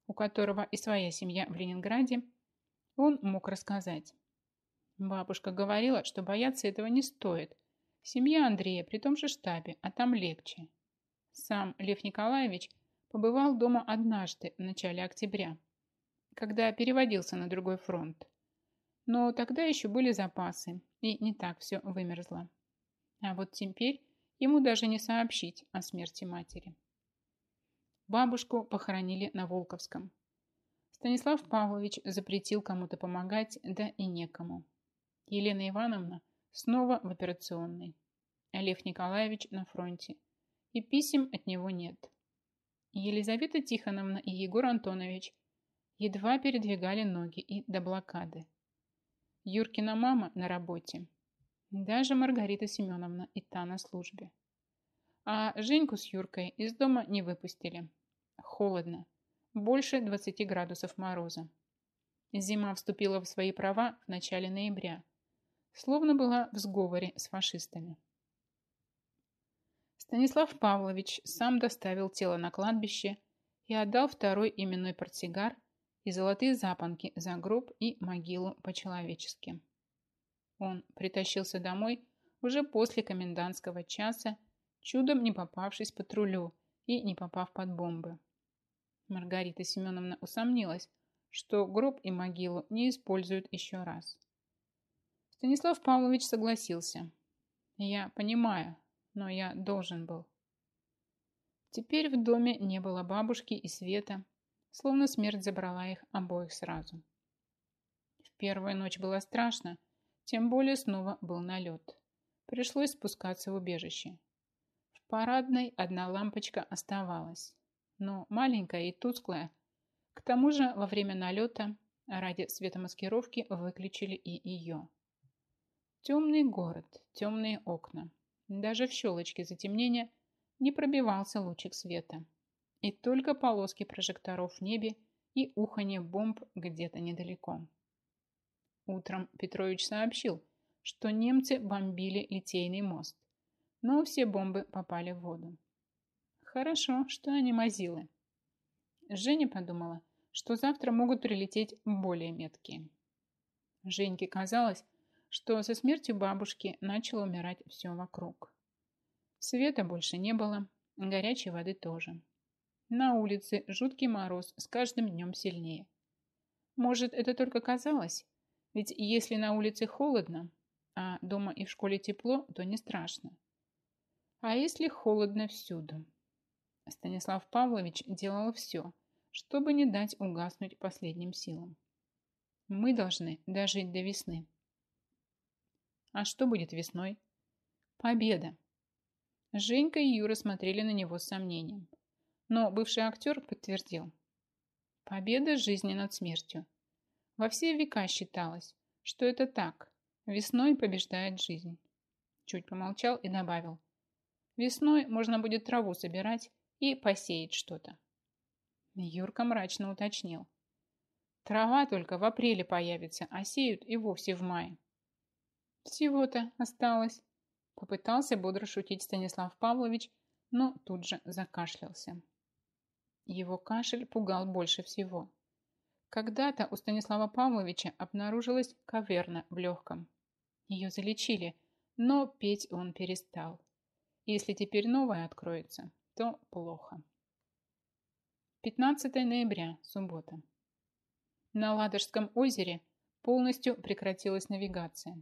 у которого и своя семья в Ленинграде, он мог рассказать. Бабушка говорила, что бояться этого не стоит. Семья Андрея при том же штабе, а там легче. Сам Лев Николаевич побывал дома однажды в начале октября, когда переводился на другой фронт. Но тогда еще были запасы, и не так все вымерзло. А вот теперь ему даже не сообщить о смерти матери. Бабушку похоронили на Волковском. Станислав Павлович запретил кому-то помогать, да и некому. Елена Ивановна снова в операционной. Лев Николаевич на фронте. И писем от него нет. Елизавета Тихоновна и Егор Антонович едва передвигали ноги и до блокады. Юркина мама на работе. Даже Маргарита Семеновна и та на службе. А Женьку с Юркой из дома не выпустили. Холодно. Больше 20 градусов мороза. Зима вступила в свои права в начале ноября. Словно была в сговоре с фашистами. Станислав Павлович сам доставил тело на кладбище и отдал второй именной портсигар и золотые запонки за гроб и могилу по-человечески. Он притащился домой уже после комендантского часа, чудом не попавшись патрулю и не попав под бомбы. Маргарита Семеновна усомнилась, что гроб и могилу не используют еще раз. Станислав Павлович согласился. Я понимаю, но я должен был. Теперь в доме не было бабушки и Света, словно смерть забрала их обоих сразу. В первую ночь было страшно, тем более снова был налет. Пришлось спускаться в убежище. В парадной одна лампочка оставалась, но маленькая и тусклая. К тому же во время налета ради светомаскировки выключили и ее. Темный город, темные окна. Даже в щелочке затемнения не пробивался лучик света и только полоски прожекторов в небе и уханье бомб где-то недалеко. Утром Петрович сообщил, что немцы бомбили Литейный мост, но все бомбы попали в воду. Хорошо, что они мазилы. Женя подумала, что завтра могут прилететь более меткие. Женьке казалось, что со смертью бабушки начало умирать все вокруг. Света больше не было, горячей воды тоже. На улице жуткий мороз с каждым днем сильнее. Может, это только казалось? Ведь если на улице холодно, а дома и в школе тепло, то не страшно. А если холодно всюду? Станислав Павлович делал все, чтобы не дать угаснуть последним силам. Мы должны дожить до весны. А что будет весной? Победа. Женька и Юра смотрели на него с сомнением. Но бывший актер подтвердил. Победа жизни над смертью. Во все века считалось, что это так. Весной побеждает жизнь. Чуть помолчал и добавил. Весной можно будет траву собирать и посеять что-то. Юрка мрачно уточнил. Трава только в апреле появится, а сеют и вовсе в мае. Всего-то осталось. Попытался бодро шутить Станислав Павлович, но тут же закашлялся. Его кашель пугал больше всего. Когда-то у Станислава Павловича обнаружилась каверна в легком. Ее залечили, но петь он перестал. Если теперь новое откроется, то плохо. 15 ноября, суббота. На Ладожском озере полностью прекратилась навигация.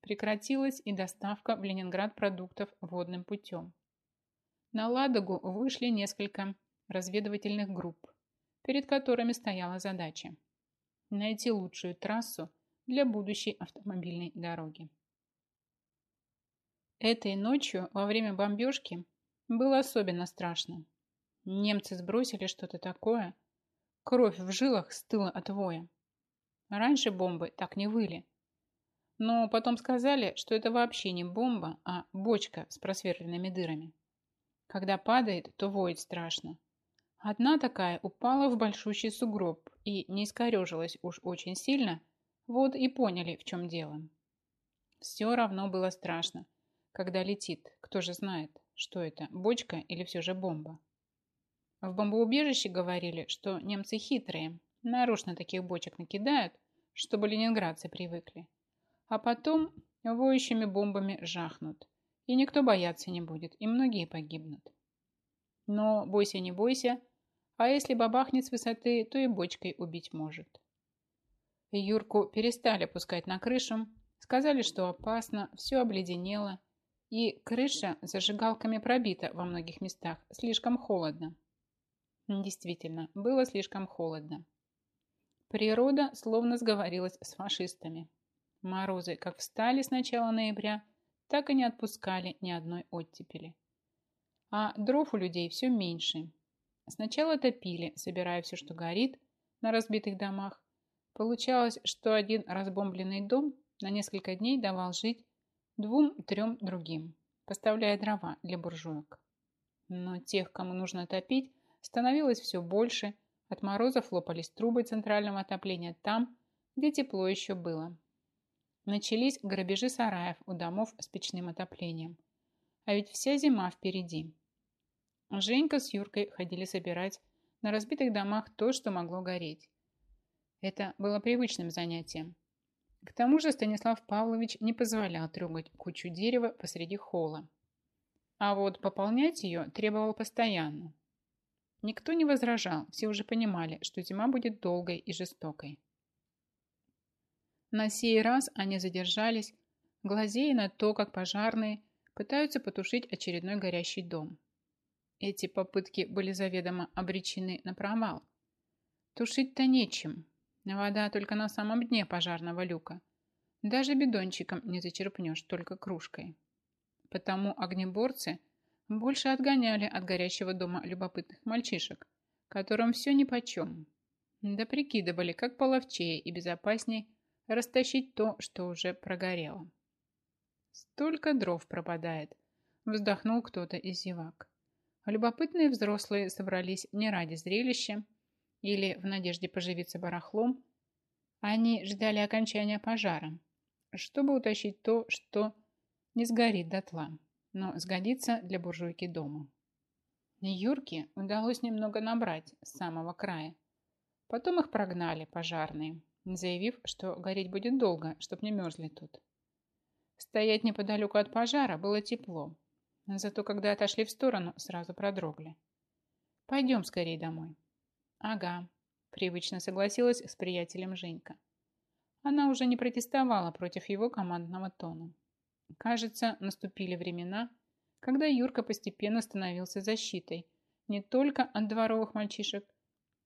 Прекратилась и доставка в Ленинград продуктов водным путем. На Ладогу вышли несколько разведывательных групп, перед которыми стояла задача найти лучшую трассу для будущей автомобильной дороги. Этой ночью во время бомбежки было особенно страшно. Немцы сбросили что-то такое. Кровь в жилах стыла от воя. Раньше бомбы так не выли. Но потом сказали, что это вообще не бомба, а бочка с просверленными дырами. Когда падает, то воет страшно. Одна такая упала в большущий сугроб и не искорежилась уж очень сильно, вот и поняли, в чем дело. Все равно было страшно, когда летит, кто же знает, что это, бочка или все же бомба. В бомбоубежище говорили, что немцы хитрые, нарочно таких бочек накидают, чтобы ленинградцы привыкли. А потом воющими бомбами жахнут. И никто бояться не будет, и многие погибнут. Но бойся не бойся, а если бабахнет с высоты, то и бочкой убить может. Юрку перестали пускать на крышу, сказали, что опасно, все обледенело, и крыша зажигалками пробита во многих местах, слишком холодно. Действительно, было слишком холодно. Природа словно сговорилась с фашистами. Морозы как встали с начала ноября, так и не отпускали ни одной оттепели. А дров у людей все меньше. Сначала топили, собирая все, что горит, на разбитых домах. Получалось, что один разбомбленный дом на несколько дней давал жить двум-трем другим, поставляя дрова для буржуек. Но тех, кому нужно топить, становилось все больше, от морозов лопались трубы центрального отопления там, где тепло еще было. Начались грабежи сараев у домов с печным отоплением. А ведь вся зима впереди. Женька с Юркой ходили собирать на разбитых домах то, что могло гореть. Это было привычным занятием. К тому же Станислав Павлович не позволял трогать кучу дерева посреди холла. А вот пополнять ее требовал постоянно. Никто не возражал, все уже понимали, что зима будет долгой и жестокой. На сей раз они задержались, глазея на то, как пожарные пытаются потушить очередной горящий дом. Эти попытки были заведомо обречены на провал. Тушить-то нечем. Вода только на самом дне пожарного люка. Даже бидончиком не зачерпнешь, только кружкой. Потому огнеборцы – больше отгоняли от горящего дома любопытных мальчишек, которым все нипочем. Да прикидывали, как половчее и безопасней растащить то, что уже прогорело. Столько дров пропадает, вздохнул кто-то из зевак. Любопытные взрослые собрались не ради зрелища или в надежде поживиться барахлом. Они ждали окончания пожара, чтобы утащить то, что не сгорит дотла но сгодится для буржуйки дома. Юрке удалось немного набрать с самого края. Потом их прогнали пожарные, заявив, что гореть будет долго, чтоб не мерзли тут. Стоять неподалеку от пожара было тепло, зато когда отошли в сторону, сразу продрогли. «Пойдем скорее домой». «Ага, Привычно согласилась с приятелем Женька. Она уже не протестовала против его командного тона. Кажется, наступили времена, когда Юрка постепенно становился защитой не только от дворовых мальчишек.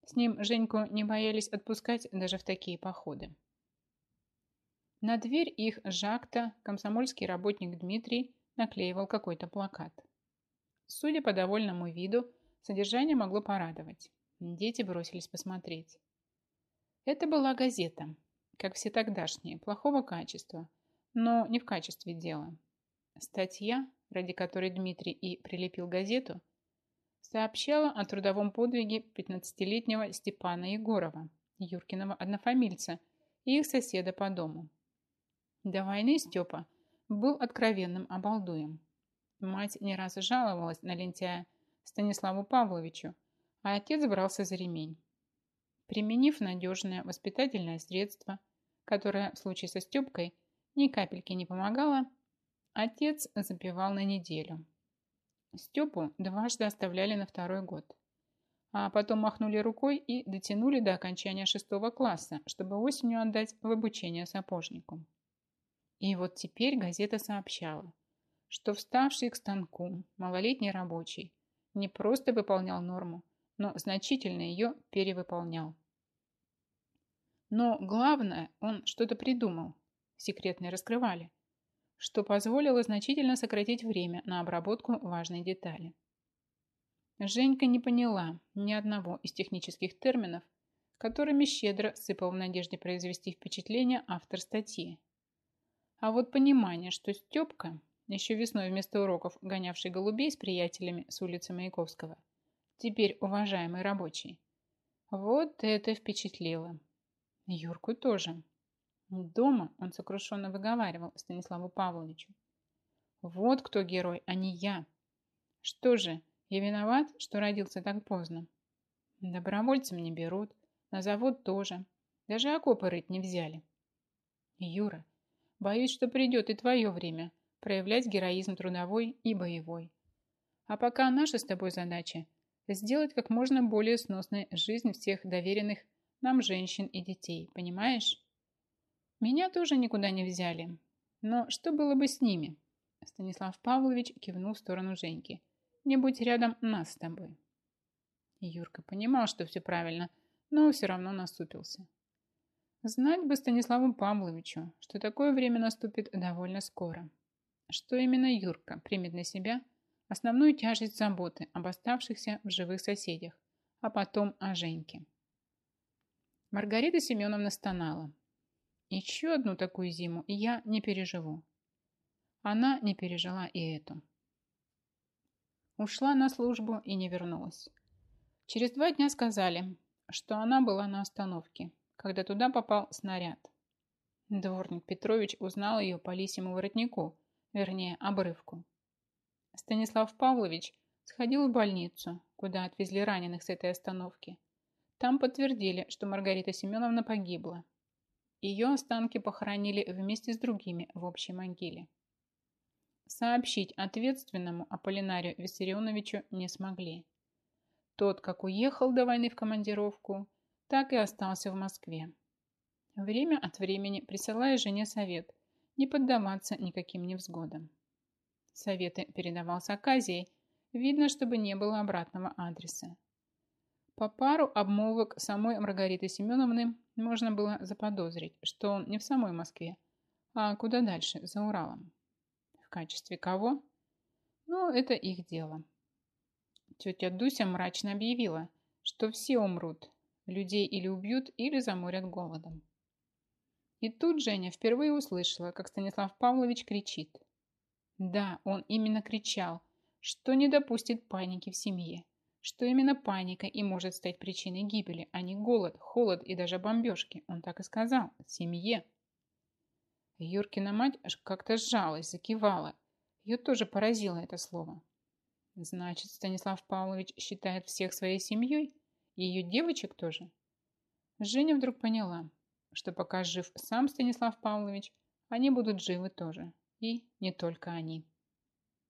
С ним Женьку не боялись отпускать даже в такие походы. На дверь их Жакта комсомольский работник Дмитрий наклеивал какой-то плакат. Судя по довольному виду, содержание могло порадовать. Дети бросились посмотреть. Это была газета, как все тогдашние, плохого качества, но не в качестве дела. Статья, ради которой Дмитрий и прилепил газету, сообщала о трудовом подвиге 15-летнего Степана Егорова, Юркиного однофамильца и их соседа по дому. До войны Степа был откровенным обалдуем. Мать не раз жаловалась на лентяя Станиславу Павловичу, а отец брался за ремень. Применив надежное воспитательное средство, которое в случае со Степкой ни капельки не помогало, отец запивал на неделю. Степу дважды оставляли на второй год, а потом махнули рукой и дотянули до окончания шестого класса, чтобы осенью отдать в обучение сапожнику. И вот теперь газета сообщала, что вставший к станку малолетний рабочий не просто выполнял норму, но значительно ее перевыполнял. Но главное, он что-то придумал, секретные раскрывали, что позволило значительно сократить время на обработку важной детали. Женька не поняла ни одного из технических терминов, которыми щедро сыпал в надежде произвести впечатление автор статьи. А вот понимание, что Степка, еще весной вместо уроков гонявший голубей с приятелями с улицы Маяковского, теперь уважаемый рабочий, вот это впечатлило. Юрку тоже. Дома он сокрушенно выговаривал Станиславу Павловичу. Вот кто герой, а не я. Что же, я виноват, что родился так поздно? Добровольцем не берут, на завод тоже. Даже окопы рыть не взяли. Юра, боюсь, что придет и твое время проявлять героизм трудовой и боевой. А пока наша с тобой задача сделать как можно более сносной жизнь всех доверенных нам женщин и детей, понимаешь? Меня тоже никуда не взяли. Но что было бы с ними? Станислав Павлович кивнул в сторону Женьки. Не будь рядом нас с тобой. Юрка понимал, что все правильно, но все равно насупился. Знать бы Станиславу Павловичу, что такое время наступит довольно скоро. Что именно Юрка примет на себя основную тяжесть заботы об оставшихся в живых соседях, а потом о Женьке. Маргарита Семеновна стонала. Еще одну такую зиму я не переживу. Она не пережила и эту. Ушла на службу и не вернулась. Через два дня сказали, что она была на остановке, когда туда попал снаряд. Дворник Петрович узнал ее по лисьему воротнику, вернее, обрывку. Станислав Павлович сходил в больницу, куда отвезли раненых с этой остановки. Там подтвердили, что Маргарита Семеновна погибла. Ее останки похоронили вместе с другими в общей могиле. Сообщить ответственному Аполлинарию Виссарионовичу не смогли. Тот, как уехал до войны в командировку, так и остался в Москве. Время от времени присылая жене совет не поддаваться никаким невзгодам. Советы передавал с Аказией, видно, чтобы не было обратного адреса. По пару обмолвок самой Маргариты Семеновны можно было заподозрить, что он не в самой Москве, а куда дальше, за Уралом. В качестве кого? Ну, это их дело. Тетя Дуся мрачно объявила, что все умрут, людей или убьют, или заморят голодом. И тут Женя впервые услышала, как Станислав Павлович кричит. Да, он именно кричал, что не допустит паники в семье, что именно паника и может стать причиной гибели, а не голод, холод и даже бомбежки. Он так и сказал. Семье. Юркина мать аж как-то сжалась, закивала. Ее тоже поразило это слово. Значит, Станислав Павлович считает всех своей семьей? И ее девочек тоже? Женя вдруг поняла, что пока жив сам Станислав Павлович, они будут живы тоже. И не только они.